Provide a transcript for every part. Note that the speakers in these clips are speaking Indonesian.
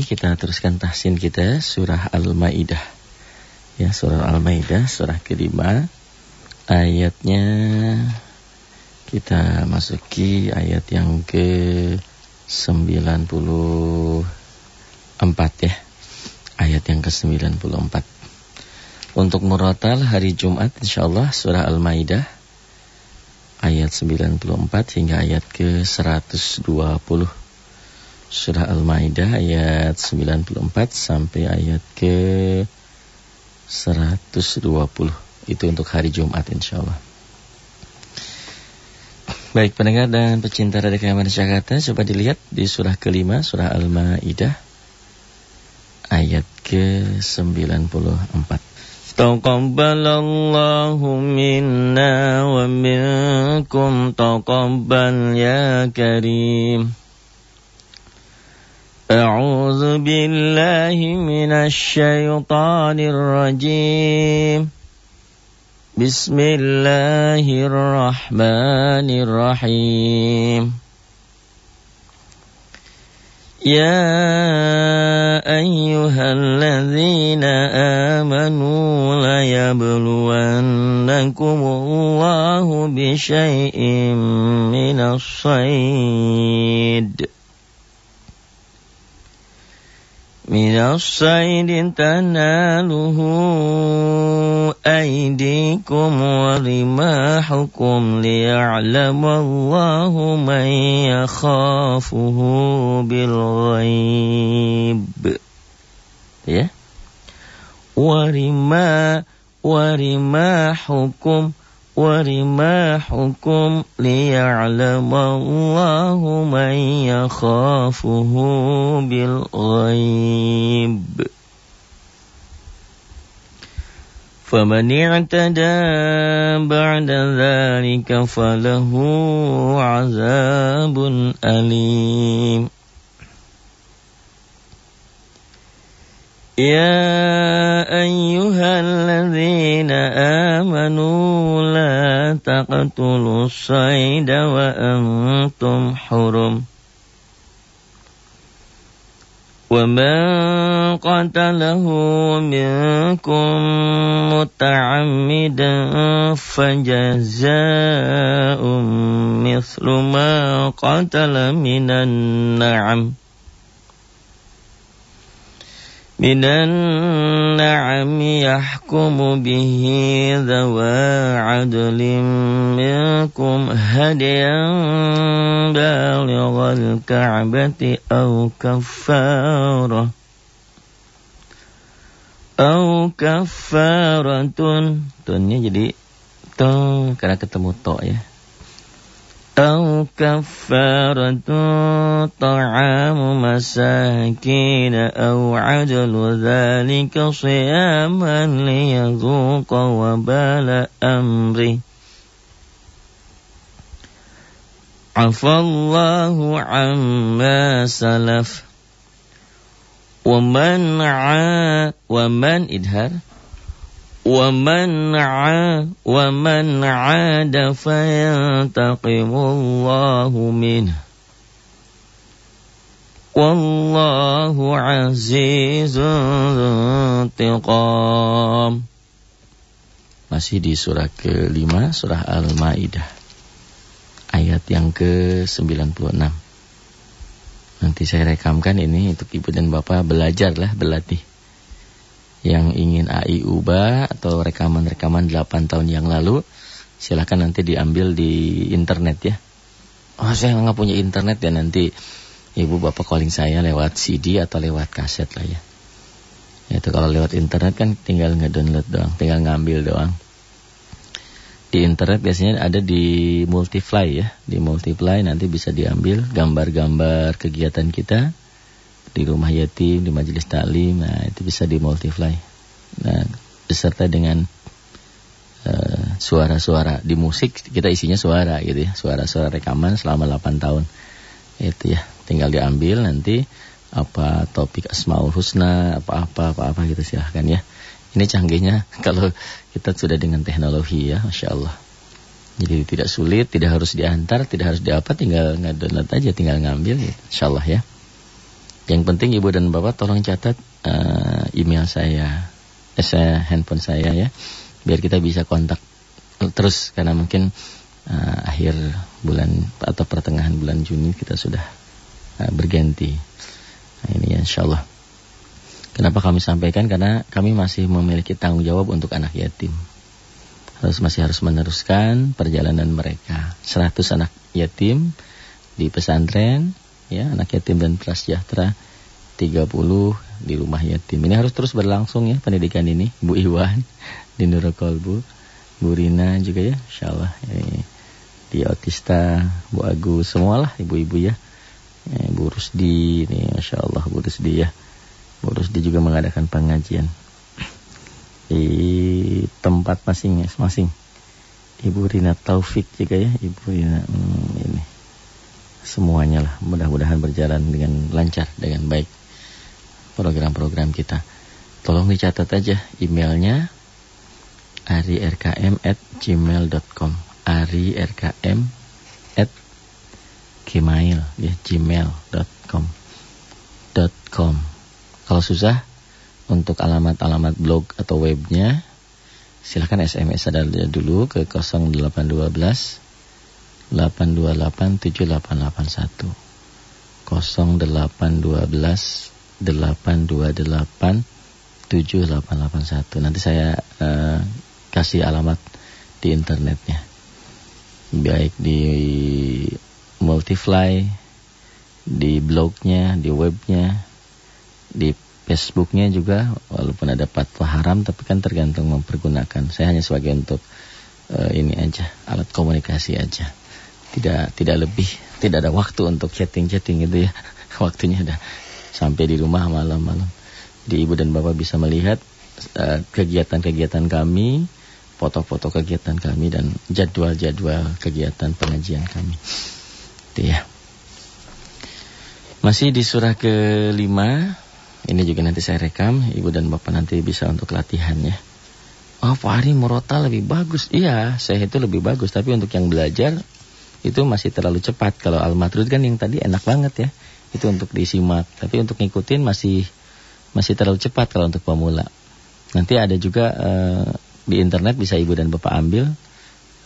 Kita teruskan tahsin kita surah Al-Maidah. Ya, surah Al-Maidah surah kelima. Ayatnya kita masuki ayat yang ke 94 ya. Ayat yang ke-94. Untuk murotal hari Jumat insyaallah surah Al-Maidah ayat 94 hingga ayat ke-120. Surah Al-Maidah ayat 94 sampai ayat ke 120. Itu untuk hari Jumat insyaallah. Baik pendengar dan pecinta Radio Kaman Jakarta Coba dilihat di surah kelima Surah Al-Ma'idah Ayat ke-94 Taqabbalallahu minna wa minkum taqabbal ya karim A'udzu billahi minasy syaithanir rajim بسم الله الرحمن الرحيم. يا أيها الذين آمنوا ليبلونكم الله بشيء من الصيد. من الصيد تناله أيديكم ورماحكم ليعلم الله من يخافه بالغيب. Ya ورما ورماحكم ورماحكم ليعلم الله من يخافه بالغيب فمن اعتدى بعد ذلك فله عذاب أليم يا أيها الذين تقتلوا الصيد وأنتم حرم. ومن قتله منكم متعمدا فجزاء مثل ما قتل من النعم. من النعم يحكم به ذوى عدل منكم هديا بالغ الكعبة أو كفارة أو كفارة tunnya jadi to karena ketemu to ya أو كفارة طعام مساكين أو عدل ذلك صياما ليذوق وبال أمره. عفى الله عما سلف. ومن عا ومن إدهار. ومن عاد ومن عاد فينتقم الله منه والله عزيز انتقام Masih di surah ke-5 surah Al-Maidah ayat yang ke-96 Nanti saya rekamkan ini untuk ibu dan bapak belajar lah berlatih yang ingin AI ubah atau rekaman-rekaman 8 tahun yang lalu, silahkan nanti diambil di internet ya. Oh saya nggak punya internet ya nanti ibu bapak calling saya lewat CD atau lewat kaset lah ya. Itu kalau lewat internet kan tinggal ngedownload doang, tinggal ngambil doang. Di internet biasanya ada di Multifly ya, di Multifly nanti bisa diambil gambar-gambar kegiatan kita di rumah yatim, di majelis taklim, nah itu bisa di multiply. Nah, beserta dengan eh, suara-suara uh, di musik kita isinya suara gitu ya, suara-suara rekaman selama 8 tahun. Itu ya, tinggal diambil nanti apa topik Asmaul Husna, apa-apa apa-apa gitu silahkan ya. Ini canggihnya kalau kita sudah dengan teknologi ya, Masya Allah. Jadi tidak sulit, tidak harus diantar, tidak harus diapa, tinggal ngedownload aja, tinggal ngambil ya, Insya Allah ya. Yang penting ibu dan bapak tolong catat uh, email saya, eh, handphone saya ya, biar kita bisa kontak terus karena mungkin uh, akhir bulan atau pertengahan bulan Juni kita sudah uh, berganti. Nah, ini ya insya Allah. Kenapa kami sampaikan? Karena kami masih memiliki tanggung jawab untuk anak yatim. Harus masih harus meneruskan perjalanan mereka. 100 anak yatim di pesantren, ya anak yatim dan prasejahtera 30 di rumah yatim. Ini harus terus berlangsung ya pendidikan ini. Bu Iwan di Nurul Kolbu, Bu Rina juga ya, insyaallah. Ini di Otista, Bu Agus, semualah ibu-ibu ya. Bu Rusdi, ini Masya Allah Bu Rusdi ya. Bu Rusdi juga mengadakan pengajian di tempat masing-masing. Ibu Rina Taufik juga ya, Ibu Rina hmm, ini. Semuanya lah, mudah-mudahan berjalan dengan lancar, dengan baik program-program kita. Tolong dicatat aja emailnya arirkm@gmail.com. arirkm at gmail ya gmail.com. .com. Kalau susah untuk alamat-alamat blog atau webnya silahkan SMS ada dulu ke 0812 828 7881 0812 828 7881 nanti saya uh, kasih alamat di internetnya baik di Multifly di blognya di webnya di Facebooknya juga walaupun ada fatwa haram tapi kan tergantung mempergunakan. Saya hanya sebagai untuk uh, ini aja alat komunikasi aja. Tidak tidak lebih, tidak ada waktu untuk chatting-chatting gitu ya. Waktunya udah sampai di rumah malam-malam. Di ibu dan bapak bisa melihat eh, kegiatan-kegiatan uh, kami, foto-foto kegiatan kami dan jadwal-jadwal kegiatan pengajian kami. Itu ya. Masih di surah kelima ini juga nanti saya rekam, ibu dan bapak nanti bisa untuk latihan ya. Oh Pak Ari Murota lebih bagus. Iya, saya itu lebih bagus. Tapi untuk yang belajar itu masih terlalu cepat. Kalau Al-Matrud kan yang tadi enak banget ya. Itu untuk disimak. Tapi untuk ngikutin masih masih terlalu cepat kalau untuk pemula. Nanti ada juga uh, di internet bisa ibu dan bapak ambil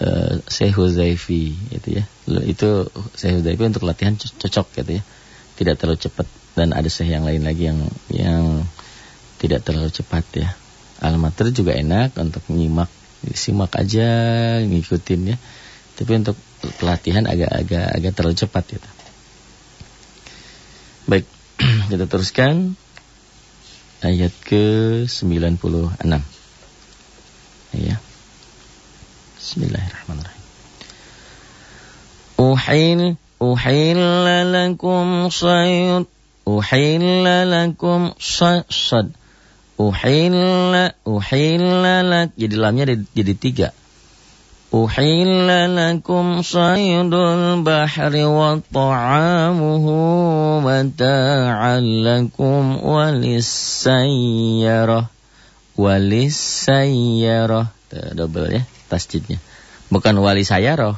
uh, Syekh Huzaifi itu ya. Itu Syekh Huzaifi untuk latihan cocok gitu ya. Tidak terlalu cepat dan ada seh yang lain lagi yang yang tidak terlalu cepat ya. Al-Matr juga enak untuk menyimak, simak aja, ngikutin ya. Tapi untuk pelatihan agak-agak agak terlalu cepat gitu. Baik, kita teruskan ayat ke-96. Ya. Bismillahirrahmanirrahim. Uhil uhil lakum sayyid أحل لكم صد أحل أحل لك jadi lamnya jadi tiga أحل لكم صيد البحر وطعامه متاعا لكم وللسيارة وللسيارة double ya tasjidnya bukan wali sayaroh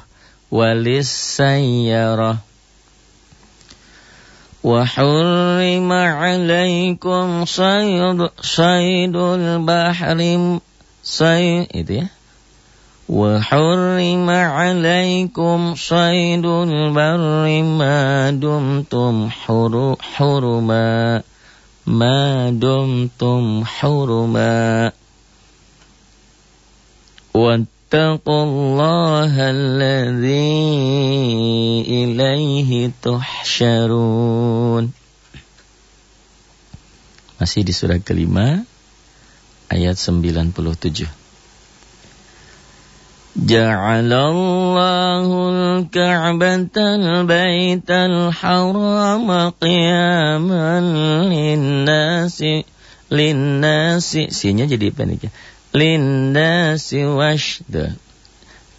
walis sayyarah وحرم عليكم صيد صيد البحر صيد itu ya وحرم عليكم صيد البر ما دمتم حرما ما دمتم حرما واتقوا الله الذي إليه تحشرون Masih di surah kelima ayat 97 جعل الله الكعبة البيت الحرام قياما للناس للناس sinya jadi pendek linnasi washda.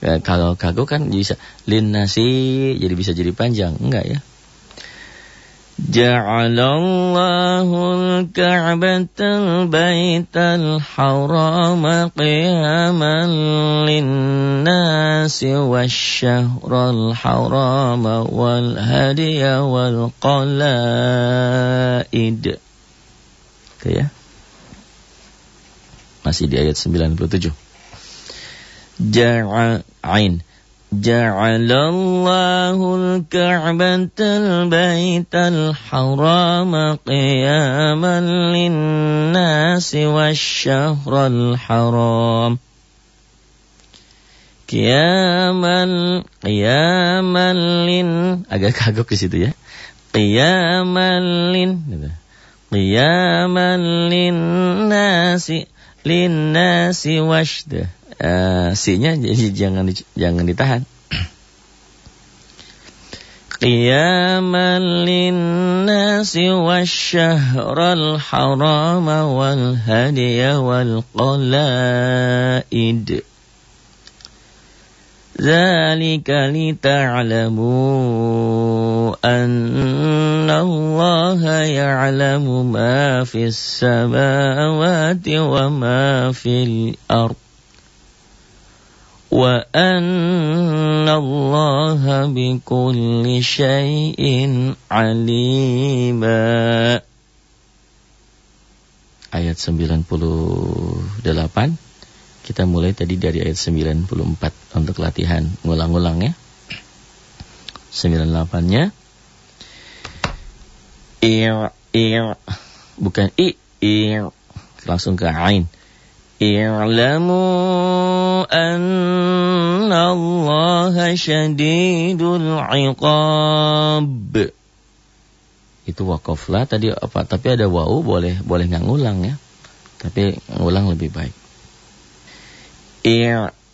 Ya, kalau kago kan bisa linnasi jadi bisa jadi panjang, enggak ya? جعل الله الكعبة البيت الحرام قياما للناس والشهر الحرام والهدي والقلائد Oke ya Masih di ayat 97 Ja'ain جعل الله الكعبة البيت الحرام قياما للناس والشهر الحرام قياما قياما لن agak kagok di situ ya قياما lin قياما للناس للناس وشده uh, si-nya jadi jangan jangan ditahan. Qiyaman linnasi wasyahral harama wal hadiya wal qalaid. ذلك لتعلموا أن الله يعلم ما في السماوات وما في الأرض وأن الله بكل شيء عليما Ayat 98 Kita mulai tadi dari ayat 94 Untuk latihan ngulang-ngulang ya 98-nya Ir, ir Bukan i, ir Langsung ke ain اعلموا أن الله شديد العقاب itu wakaflah tadi apa tapi ada wau boleh boleh nggak ngulang ya tapi ngulang lebih baik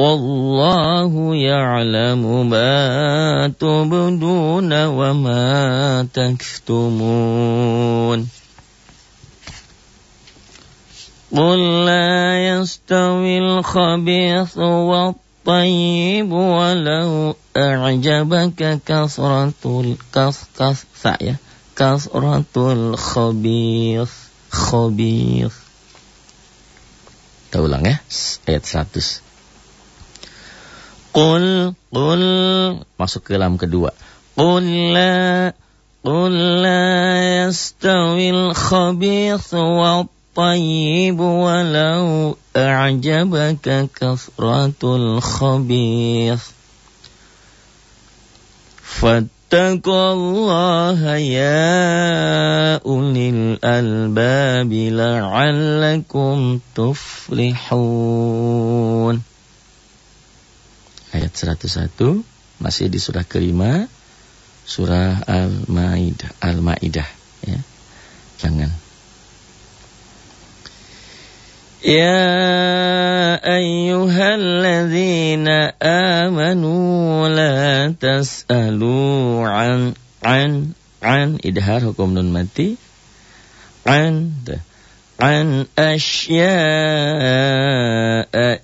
والله يعلم ما تبدون وما تكتمون قل لا يستوي الخبيث والطيب ولو أعجبك كثرة الكث كثرة الخبيث خبيث Kita ulang ya, ayat 100. Qul Qul Masuk ke dalam kedua Qul la Qul la yastawil khabith wa tayyib walau a'jabaka kasratul khabith فاتقوا الله يا أولي الألباب لعلكم تفلحون ayat 101 masih di surah kelima surah Al-Maidah Al-Maidah ya. Jangan. Ya ayyuhalladzina amanu la tas'alu an an an. Idhar hukum nun mati. An عن أشياء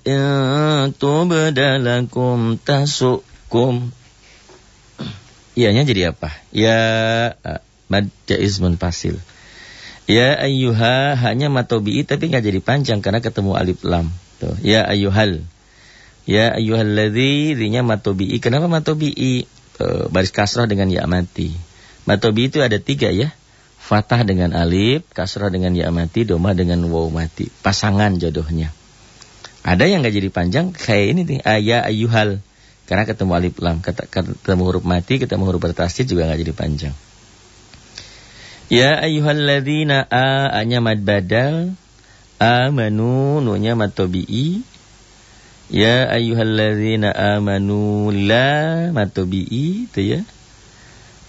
إن تبد لكم تسؤكم Ianya jadi apa? Ya mad jaizmun fasil. Ya ayyuha hanya matobi'i tapi nggak jadi panjang karena ketemu alif lam. Tuh, ya ayyuhal. Ya ayyuhalladzi dinya matobi'i. Kenapa matobi'i? Tuh, baris kasrah dengan ya mati. Matobi'i itu ada tiga ya. Fatah dengan alif, kasrah dengan ya mati, doma dengan waw mati. Pasangan jodohnya. Ada yang nggak jadi panjang kayak ini nih, ayah ayuhal. Karena ketemu alif lam, ketemu huruf mati, ketemu huruf bertasjid juga nggak jadi panjang. Ya ayyuhalladzina a anya mad badal, amanu nunya mad tabi'i. Ya ayyuhalladzina amanu la mad tabi'i itu ya.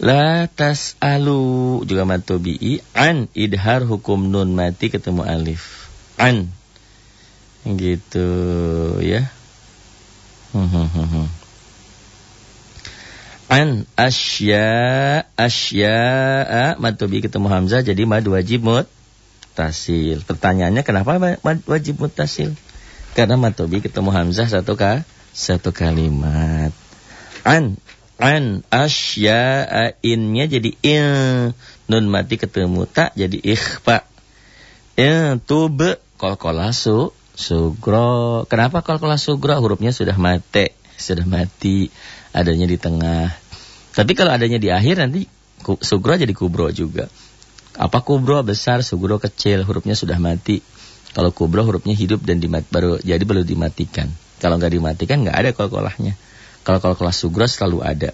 La tas'alu juga matobi'i an idhar hukum nun mati ketemu alif. An. Gitu ya. Hmm, hmm, hmm, An asya asya matobi ketemu hamzah jadi mad wajib mut tasil. Pertanyaannya kenapa mad wajib tasil? Karena matobi ketemu hamzah satu ka satu kalimat. An an asya innya jadi in nun mati ketemu tak jadi ikhfa. In tub kolkola su sugro. Kenapa kolkola sugro hurufnya sudah mate sudah mati adanya di tengah tapi kalau adanya di akhir nanti sugro jadi kubro juga. Apa kubro besar, sugro kecil, hurufnya sudah mati. Kalau kubro hurufnya hidup dan dimat, baru jadi baru dimatikan. Kalau nggak dimatikan nggak ada kol-kolahnya. Kalau kol-kolah sugro selalu ada.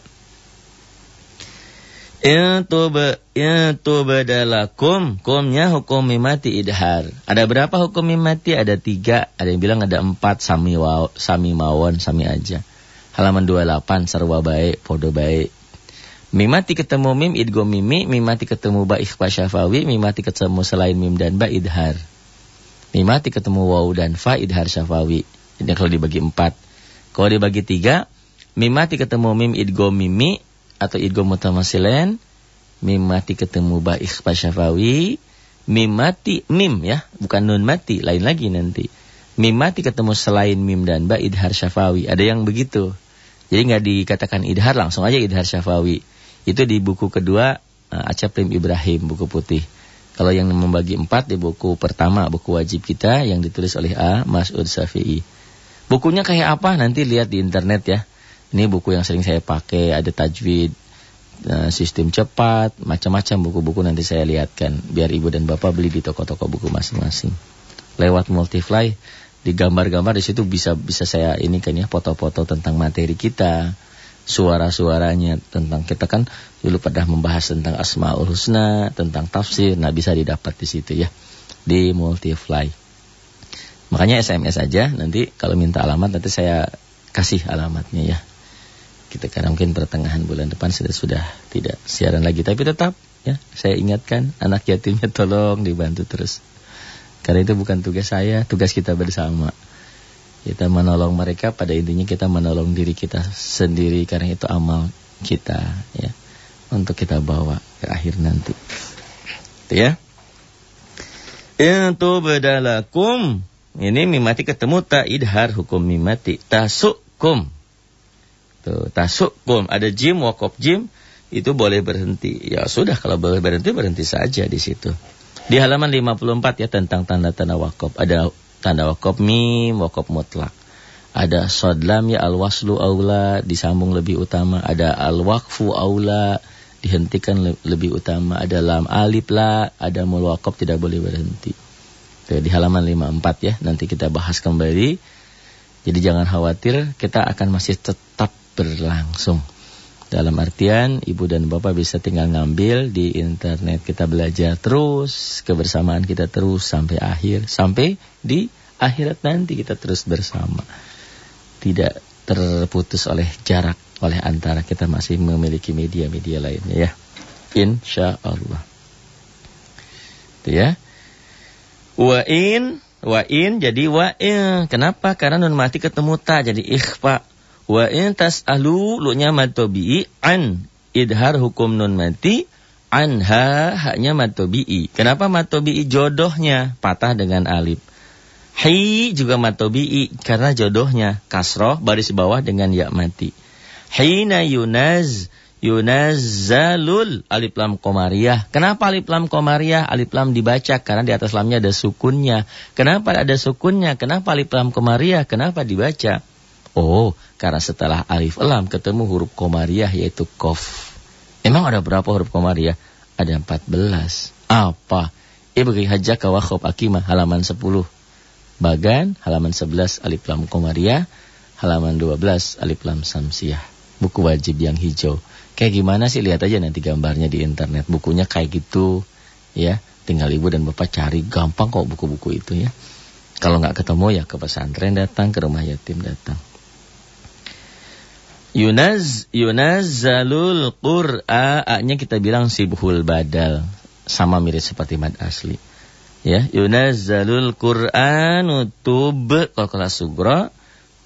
Itu be, itu bedalakum, kumnya hukum mimati idhar. Ada berapa hukum mimati? Ada tiga. Ada yang bilang ada empat. Sami waw, sami mawon, sami aja. Halaman 28, sarwa baik, podo baik. Mimati ketemu mim idgo mimi, mimati ketemu ba ikhfa syafawi, mimati ketemu selain mim dan ba idhar. Mimati ketemu waw dan fa idhar syafawi. Ini kalau dibagi empat. Kalau dibagi tiga, mimati ketemu mim idgo mimi atau idgo mutamasilen, mimati ketemu ba ikhfa syafawi, mimati mim ya, bukan nun mati, lain lagi nanti. Mimati ketemu selain mim dan ba idhar syafawi. Ada yang begitu. Jadi nggak dikatakan idhar langsung aja idhar syafawi. Itu di buku kedua uh, Acap Prim Ibrahim, buku putih. Kalau yang membagi empat di buku pertama, buku wajib kita yang ditulis oleh A. Mas'ud Safi'i. Bukunya kayak apa? Nanti lihat di internet ya. Ini buku yang sering saya pakai, ada tajwid, uh, sistem cepat, macam-macam buku-buku nanti saya lihatkan. Biar ibu dan bapak beli di toko-toko buku masing-masing. Lewat multifly, di gambar-gambar di situ bisa bisa saya ini kan ya foto-foto tentang materi kita suara-suaranya tentang kita kan dulu pernah membahas tentang Asmaul Husna, tentang tafsir, nah bisa didapat di situ ya di Multifly. Makanya SMS aja nanti kalau minta alamat nanti saya kasih alamatnya ya. Kita kan mungkin pertengahan bulan depan sudah sudah tidak siaran lagi tapi tetap ya saya ingatkan anak yatimnya tolong dibantu terus. Karena itu bukan tugas saya, tugas kita bersama. Kita menolong mereka pada intinya kita menolong diri kita sendiri karena itu amal kita ya. Untuk kita bawa ke akhir nanti. Itu ya. Itu bedalakum. Ini mimati ketemu tak idhar hukum mimati. Tasukum. Tuh, tasukum. Ada jim, wakop jim. Itu boleh berhenti. Ya sudah kalau boleh berhenti, berhenti saja di situ. Di halaman 54 ya tentang tanda-tanda wakop. Ada tanda wakop mim, wakop mutlak. Ada sodlam ya al-waslu aula disambung lebih utama. Ada al-waqfu aula dihentikan le lebih utama. Ada lam alif la, ada mul wakop tidak boleh berhenti. Oke, di halaman 54 ya, nanti kita bahas kembali. Jadi jangan khawatir, kita akan masih tetap berlangsung. Dalam artian ibu dan bapak bisa tinggal ngambil di internet kita belajar terus kebersamaan kita terus sampai akhir sampai di akhirat nanti kita terus bersama. Tidak terputus oleh jarak oleh antara kita masih memiliki media-media lainnya ya. Insya Allah. Itu ya. Wa in wa in jadi wa in. Kenapa? Karena nun mati ketemu ta jadi ikhfa. Wa in tas'alu lu-nya matobi'i an idhar hukum nun mati anha haknya matobi'i. Kenapa matobi'i jodohnya patah dengan alif. Hi juga matobi'i karena jodohnya kasroh baris bawah dengan ya mati. Hina yunaz yunazzalul alif lam komariah. Kenapa alif lam komariah? Alif lam dibaca karena di atas lamnya ada sukunnya. Kenapa ada sukunnya? Kenapa alif lam komariah? Kenapa dibaca? Oh, karena setelah alif lam ketemu huruf komariah yaitu kof. Emang ada berapa huruf komariah? Ada 14. Apa? Ibri hajjaka wa akimah halaman 10. Bagan halaman 11 alif lam komariah, halaman 12 alif lam samsiah. Buku wajib yang hijau. Kayak gimana sih lihat aja nanti gambarnya di internet. Bukunya kayak gitu ya. Tinggal ibu dan bapak cari gampang kok buku-buku itu ya. Kalau nggak ketemu ya ke pesantren datang, ke rumah yatim datang. Yunaz yunazzalul qur'a nya kita bilang sibhul badal sama mirip seperti mad asli. Ya, yunazzalul Qur'anu tub kelas sugra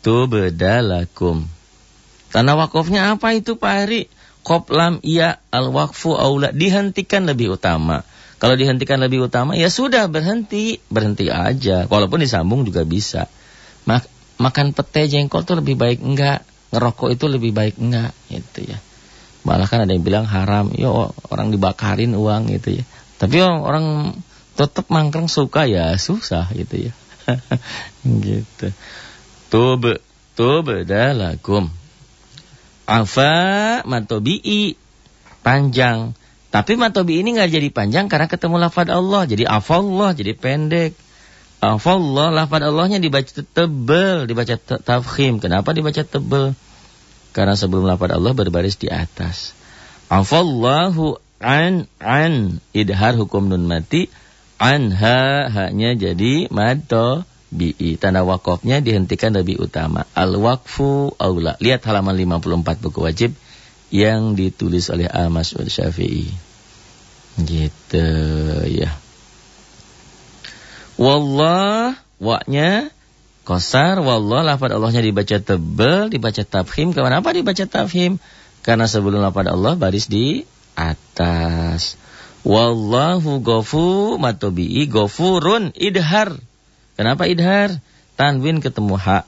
tubdalakum. Tanah wakafnya apa itu Pak Hari? Koplam iya al wakfu aula dihentikan lebih utama. Kalau dihentikan lebih utama ya sudah berhenti, berhenti aja. Walaupun disambung juga bisa. Mak makan pete jengkol tuh lebih baik enggak, ngerokok itu lebih baik enggak gitu ya. Malah kan ada yang bilang haram, yo orang dibakarin uang gitu ya. Tapi orang tetap mangkreng suka ya susah gitu ya. gitu. Tub tub dalakum. Afa matobi'i panjang. Tapi matobi ini nggak jadi panjang karena ketemu lafad Allah. Jadi afallah jadi pendek. Afallah lafad Allahnya dibaca tebel, dibaca tafkhim. Kenapa dibaca tebel? Karena sebelum lafad Allah berbaris di atas. Afallahu an an idhar hukum nun mati anha haknya jadi mato bi'i. Tanda wakafnya dihentikan lebih utama. Al-wakfu aula. Lihat halaman 54 buku wajib yang ditulis oleh Al-Mas'ud Syafi'i. Gitu ya. Wallah, waknya kosar, wallah lafad Allahnya dibaca tebel, dibaca tafhim. Kenapa dibaca tafhim? Karena sebelum lafad Allah baris di atas. Wallahu gofu matobi'i gofurun idhar Kenapa idhar? Tanwin ketemu hak.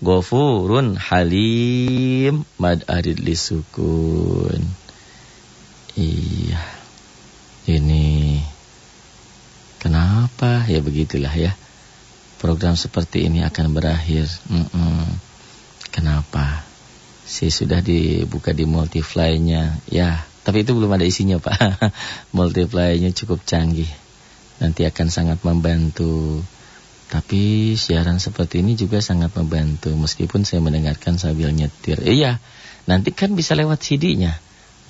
Gofurun halim mad arid lisukun. Iya. Ini kenapa ya begitulah ya. Program seperti ini akan berakhir. Mm -mm. Kenapa? Si sudah dibuka di multiply-nya. Ya, tapi itu belum ada isinya, Pak. multiply-nya cukup canggih. Nanti akan sangat membantu tapi siaran seperti ini juga sangat membantu meskipun saya mendengarkan sambil nyetir. Iya, nanti kan bisa lewat CD-nya.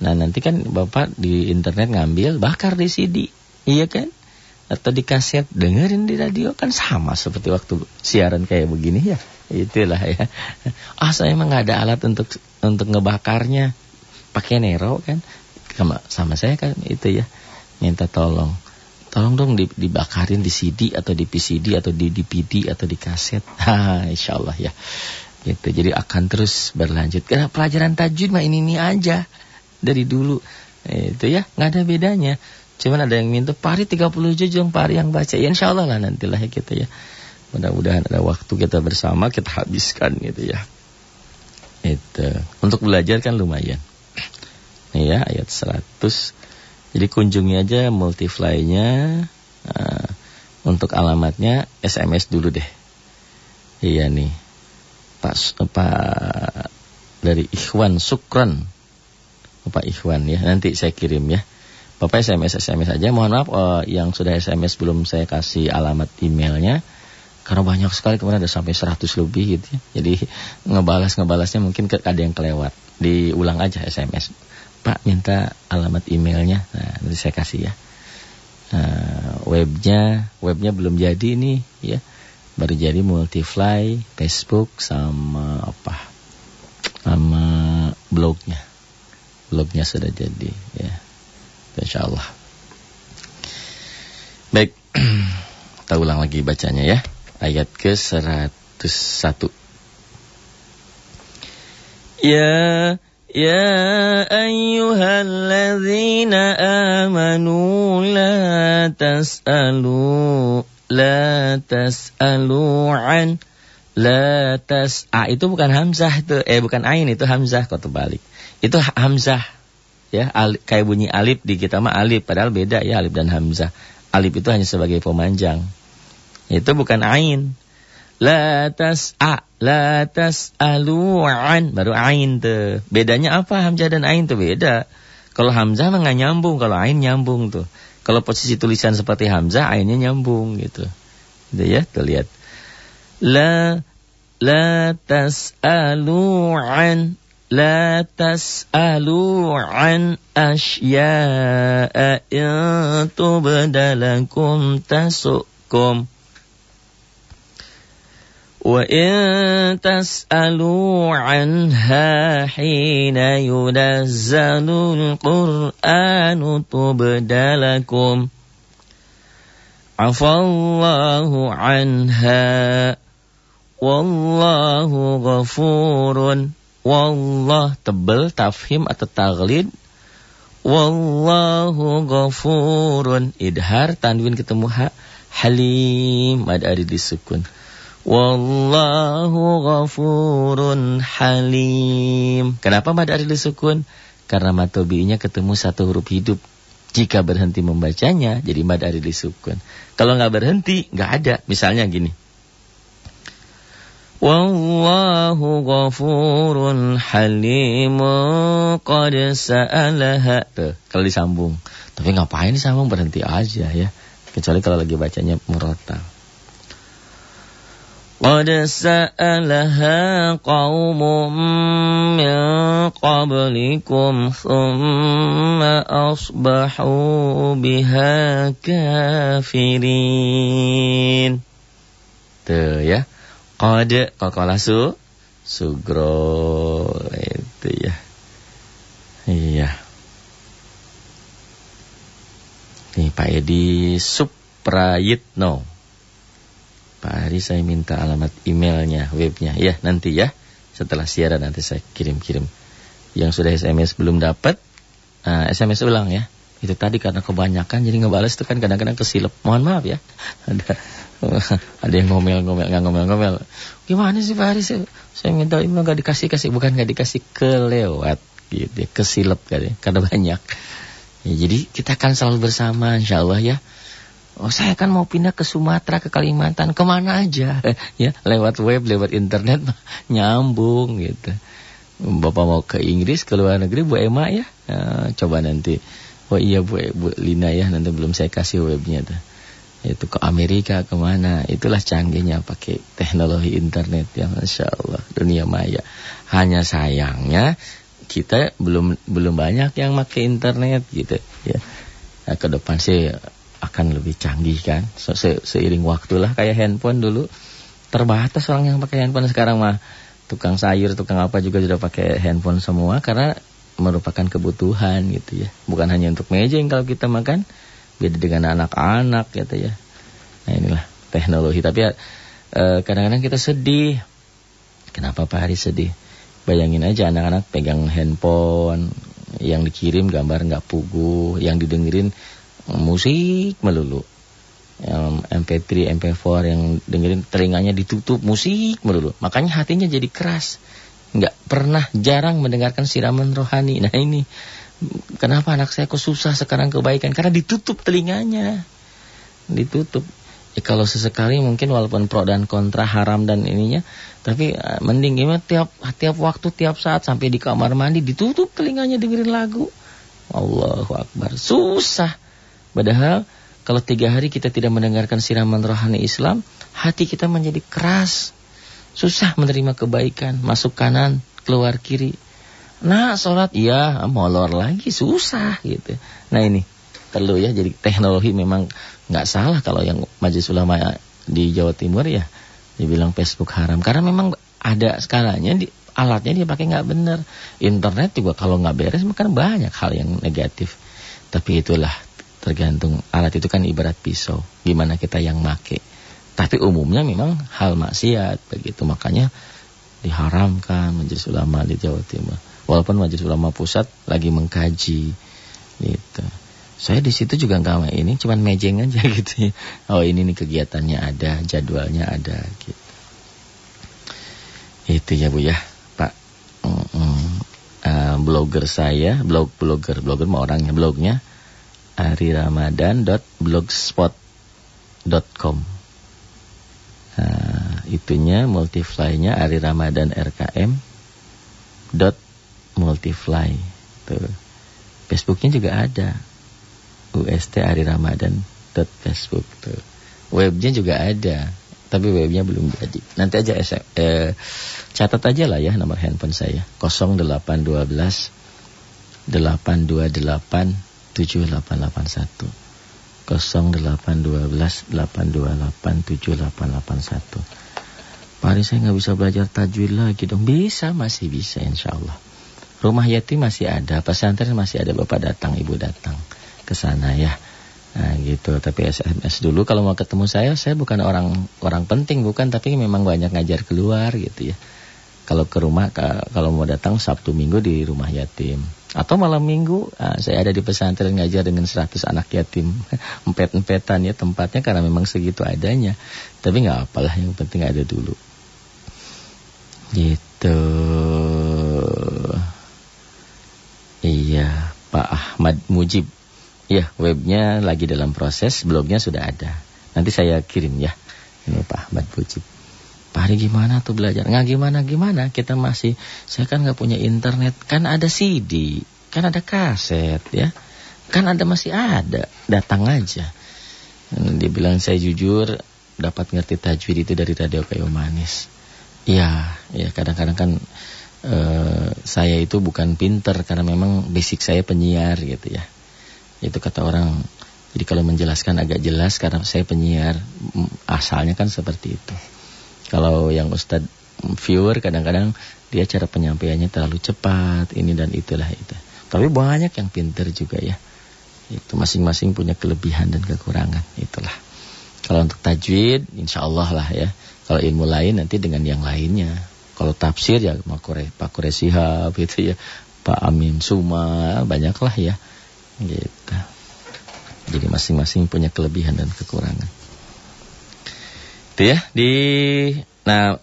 Nah, nanti kan Bapak di internet ngambil bakar di CD. Iya kan? Atau di kaset dengerin di radio kan sama seperti waktu siaran kayak begini ya. Itulah ya. Ah, saya emang nggak ada alat untuk untuk ngebakarnya. Pakai Nero kan. Sama, sama saya kan itu ya. Minta tolong tolong dong dibakarin di CD atau di PCD atau di DVD atau di kaset. Ha, insya Allah ya. Gitu. Jadi akan terus berlanjut. Karena pelajaran tajwid mah ini ini aja dari dulu. Itu ya, nggak ada bedanya. Cuman ada yang minta pari 30 juz yang pari yang baca. Ya insya Allah lah nantilah ya kita ya. Mudah-mudahan ada waktu kita bersama kita habiskan gitu ya. Itu. Untuk belajar kan lumayan. Nih ya ayat 100 jadi kunjungi aja multifly-nya. Nah, untuk alamatnya SMS dulu deh. Iya nih. Pak Pak dari Ikhwan Sukron. Pak Ikhwan ya. Nanti saya kirim ya. Bapak SMS SMS aja. Mohon maaf uh, yang sudah SMS belum saya kasih alamat emailnya. Karena banyak sekali kemarin ada sampai 100 lebih gitu ya. Jadi ngebalas-ngebalasnya mungkin ada yang kelewat. Diulang aja SMS. Pak minta alamat emailnya. Nah, nanti saya kasih ya. Uh, webnya, webnya belum jadi nih ya. Baru jadi Multifly, Facebook sama apa? Sama blognya. Blognya sudah jadi ya Insya Allah. Baik, kita ulang lagi bacanya ya. Ayat ke 101. Ya يا أيها الذين آمنوا لا تسألوا لا تسألوا عن la tas a itu bukan hamzah itu eh bukan ain itu hamzah kau terbalik itu hamzah ya al, kayak bunyi alif di kita mah alif padahal beda ya alif dan hamzah alif itu hanya sebagai pemanjang itu bukan ain La tas'a, la tas'alu an. Baru ain tuh. Bedanya apa hamzah dan ain tuh beda. Kalau hamzah mah nggak nyambung, kalau ain nyambung tuh. Kalau posisi tulisan seperti hamzah, ainnya nyambung gitu. Gitu ya, tuh lihat. La la tas'alu an لا تسألوا عن أشياء إن تبد لكم تسؤكم. وإن تسألوا عنها حين ينزل القرآن تبد لكم. عفى الله عنها. والله غفور Wallah tebel tafhim atau taglid. Wallahu ghafurun. Idhar tanwin ketemu ha. Halim ada ada disukun. Wallahu ghafurun halim. Kenapa mad ada disukun? Karena matobinya ketemu satu huruf hidup. Jika berhenti membacanya, jadi mad ada disukun. Kalau nggak berhenti, nggak ada. Misalnya gini. Wallahu ghafurun halim qad sa'alaha. Tuh, kalau disambung. Tapi ngapain disambung berhenti aja ya. Kecuali kalau lagi bacanya murotal. قد سألها قوم من قبلكم ثم أصبحوا بها كافرين Tuh ya Qad Kokola su Sugro Itu ya Iya Nih Pak Edi Suprayitno Pak Hari saya minta alamat emailnya, webnya. Ya nanti ya. Setelah siaran nanti saya kirim-kirim. Yang sudah SMS belum dapat, uh, SMS ulang ya. Itu tadi karena kebanyakan jadi ngebales itu kan kadang-kadang kesilep. Mohon maaf ya. Ada ada yang ngomel-ngomel, nggak ngomel-ngomel. Gimana sih Pak Hari? Saya, minta email nggak dikasih-kasih, bukan nggak dikasih kelewat gitu ya, kesilep kan ya, karena banyak. Ya, jadi kita akan selalu bersama insya Allah ya. Oh saya kan mau pindah ke Sumatera, ke Kalimantan, ke mana aja ya lewat web, lewat internet nyambung gitu. Bapak mau ke Inggris, ke luar negeri, Bu Emma ya, nah, coba nanti. Oh iya Bu, Bu Lina ya, nanti belum saya kasih webnya tuh. Itu ke Amerika ke mana? Itulah canggihnya pakai teknologi internet ya, masya Allah dunia maya. Hanya sayangnya kita belum belum banyak yang pakai internet gitu ya. Nah, ke depan sih akan lebih canggih kan Se -se seiring waktu lah kayak handphone dulu terbatas orang yang pakai handphone sekarang mah tukang sayur tukang apa juga sudah pakai handphone semua karena merupakan kebutuhan gitu ya bukan hanya untuk meja yang kalau kita makan beda dengan anak-anak gitu ya nah inilah teknologi tapi ya eh, kadang-kadang kita sedih kenapa Pak Hari sedih bayangin aja anak-anak pegang handphone yang dikirim gambar nggak pugu yang didengerin musik melulu. Yang MP3, MP4 yang dengerin telinganya ditutup musik melulu. Makanya hatinya jadi keras. Nggak pernah jarang mendengarkan siraman rohani. Nah ini kenapa anak saya kok susah sekarang kebaikan? Karena ditutup telinganya. Ditutup. Ya, kalau sesekali mungkin walaupun pro dan kontra haram dan ininya, tapi uh, mending gimana tiap tiap waktu tiap saat sampai di kamar mandi ditutup telinganya dengerin lagu. Allahu Akbar. Susah. Padahal kalau tiga hari kita tidak mendengarkan siraman rohani Islam, hati kita menjadi keras. Susah menerima kebaikan, masuk kanan, keluar kiri. Nah, sholat, iya, molor lagi, susah gitu. Nah ini, perlu ya, jadi teknologi memang nggak salah kalau yang majelis ulama di Jawa Timur ya, dibilang Facebook haram. Karena memang ada skalanya, di, alatnya dia pakai nggak benar. Internet juga kalau nggak beres, kan banyak hal yang negatif. Tapi itulah Tergantung alat itu kan ibarat pisau. Gimana kita yang make. Tapi umumnya memang hal maksiat begitu. Makanya diharamkan majelis ulama di Jawa Timur. Walaupun majelis ulama pusat lagi mengkaji gitu. Saya di situ juga nggak ini, cuman mejeng aja gitu. Ya. Oh ini nih kegiatannya ada, jadwalnya ada gitu. Itu ya Bu ya, Pak. Mm -mm. Uh, blogger saya, blog blogger, blogger mau orangnya blognya ariramadan.blogspot.com nah, itunya multiply-nya Ari Ramadan RKM dot multiply tuh. Facebooknya juga ada. UST Ari Ramadan Facebook tuh. Webnya juga ada tapi webnya belum jadi. Nanti aja eh, catat aja lah ya nomor handphone saya. 0812 828 7881 0812 828 7881 Pak Ari saya nggak bisa belajar tajwid lagi dong. Bisa masih bisa insya Allah Rumah yatim masih ada Pesantren masih ada Bapak datang Ibu datang ke sana ya Nah gitu, tapi SMS dulu kalau mau ketemu saya, saya bukan orang orang penting bukan, tapi memang banyak ngajar keluar gitu ya. Kalau ke rumah, kalau mau datang Sabtu Minggu di rumah yatim. Atau malam minggu, nah, saya ada di pesantren ngajar dengan 100 anak yatim. Empet-empetan ya tempatnya karena memang segitu adanya. Tapi nggak apalah, yang penting ada dulu. Gitu. Iya, Pak Ahmad Mujib. Ya, webnya lagi dalam proses, blognya sudah ada. Nanti saya kirim ya. Ini Pak Ahmad Bujib. Pak Hari gimana tuh belajar? Nggak gimana-gimana, kita masih, saya kan nggak punya internet. Kan ada CD, kan ada kaset ya. Kan ada masih ada, datang aja. Dia bilang saya jujur, dapat ngerti tajwid itu dari radio kayu manis. Iya, ya kadang-kadang kan uh, saya itu bukan pinter karena memang basic saya penyiar gitu ya. Itu kata orang. Jadi kalau menjelaskan agak jelas karena saya penyiar, asalnya kan seperti itu. Kalau yang Ustadz viewer kadang-kadang dia cara penyampaiannya terlalu cepat, ini dan itulah itu. Tapi banyak yang pinter juga ya. Itu masing-masing punya kelebihan dan kekurangan, itulah. Kalau untuk tajwid, insya Allah lah ya. Kalau ilmu lain nanti dengan yang lainnya. Kalau tafsir ya Pak Kuresihab gitu ya. Pak Amin Suma, banyaklah ya. Gitu. Jadi masing-masing punya kelebihan dan kekurangan. Itu ya, di nah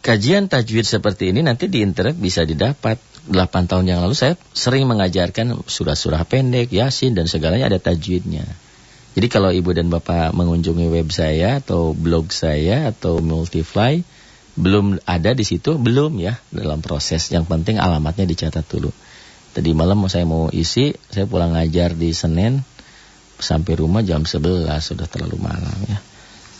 kajian tajwid seperti ini nanti di internet bisa didapat. 8 tahun yang lalu saya sering mengajarkan surah-surah pendek, yasin dan segalanya ada tajwidnya. Jadi kalau ibu dan bapak mengunjungi web saya atau blog saya atau multifly belum ada di situ belum ya dalam proses. Yang penting alamatnya dicatat dulu. Tadi malam saya mau isi, saya pulang ngajar di Senin, sampai rumah jam 11 sudah terlalu malam ya.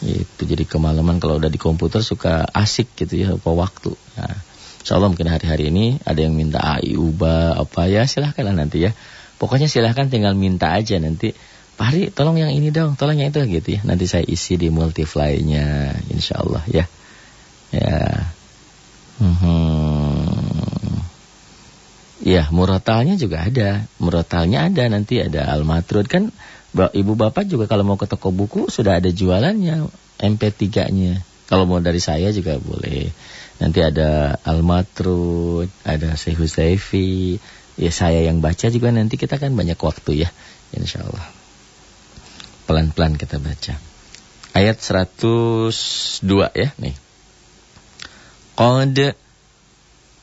Itu jadi kemalaman kalau udah di komputer suka asik gitu ya apa waktu. Nah, insya Allah mungkin hari-hari ini ada yang minta AI ubah apa ya silahkan lah nanti ya. Pokoknya silahkan tinggal minta aja nanti. Pak Hari tolong yang ini dong, tolong yang itu gitu ya. Nanti saya isi di multifly-nya insya Allah ya. Ya. Hmm. Ya, murotalnya juga ada. Murotalnya ada nanti ada Al-Matrud kan ibu bapak juga kalau mau ke toko buku sudah ada jualannya MP3-nya. Kalau mau dari saya juga boleh. Nanti ada Al-Matrud, ada Syekh Husayfi. Ya saya yang baca juga nanti kita kan banyak waktu ya. Insya Allah. Pelan-pelan kita baca. Ayat 102 ya nih. Qad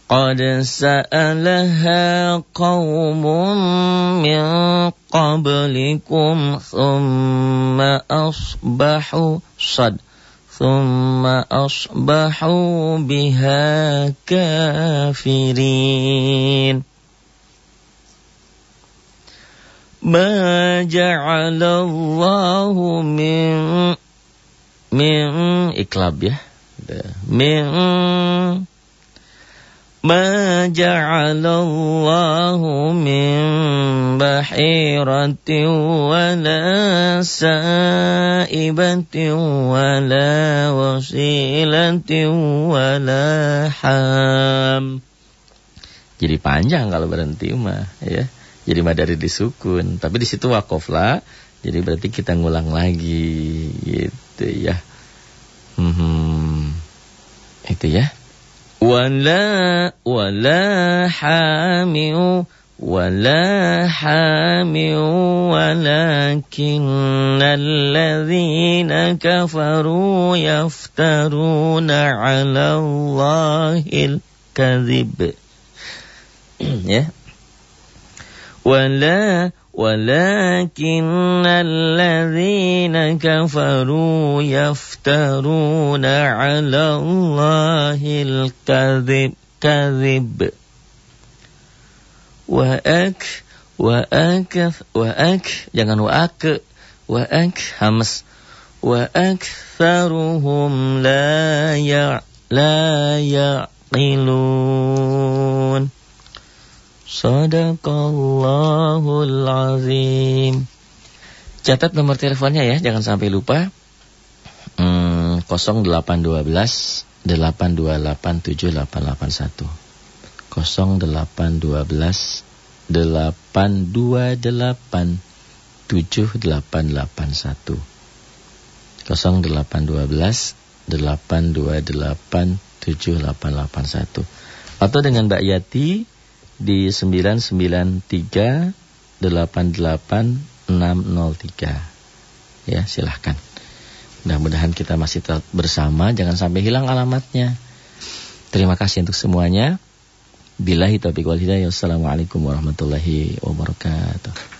قد سألها قوم من قبلكم ثم أصبحوا صد ثم أصبحوا بها كافرين. ما جعل الله من من إكلاب يا من ما جعل الله من بحيرة ولا سائبة ولا وسيلة ولا حام Jadi panjang kalau berhenti mah ya. Jadi madari disukun, tapi di situ wakoflah. Jadi berarti kita ngulang lagi gitu ya. Hmm, itu ya. ولا ولا حامل ولا حامل ولكن الذين كفروا يفترون على الله الكذب ya ولا ولكن الذين كفروا يفترون على الله الكذب كذب. وأك وأك وأك jangan وأك وأك همس وأكثرهم لا يع لا يعقلون. Sadaqallahul azim. Catat nomor teleponnya ya, jangan sampai lupa. Hmm, 0812 8287881. 0812 828 7881 0812 828 7881 atau dengan Mbak Yati di 993 603 ya silahkan. Mudah-mudahan kita masih tetap bersama. Jangan sampai hilang alamatnya. Terima kasih untuk semuanya. Billahi taufiq wal hidayah. Wassalamualaikum warahmatullahi wabarakatuh.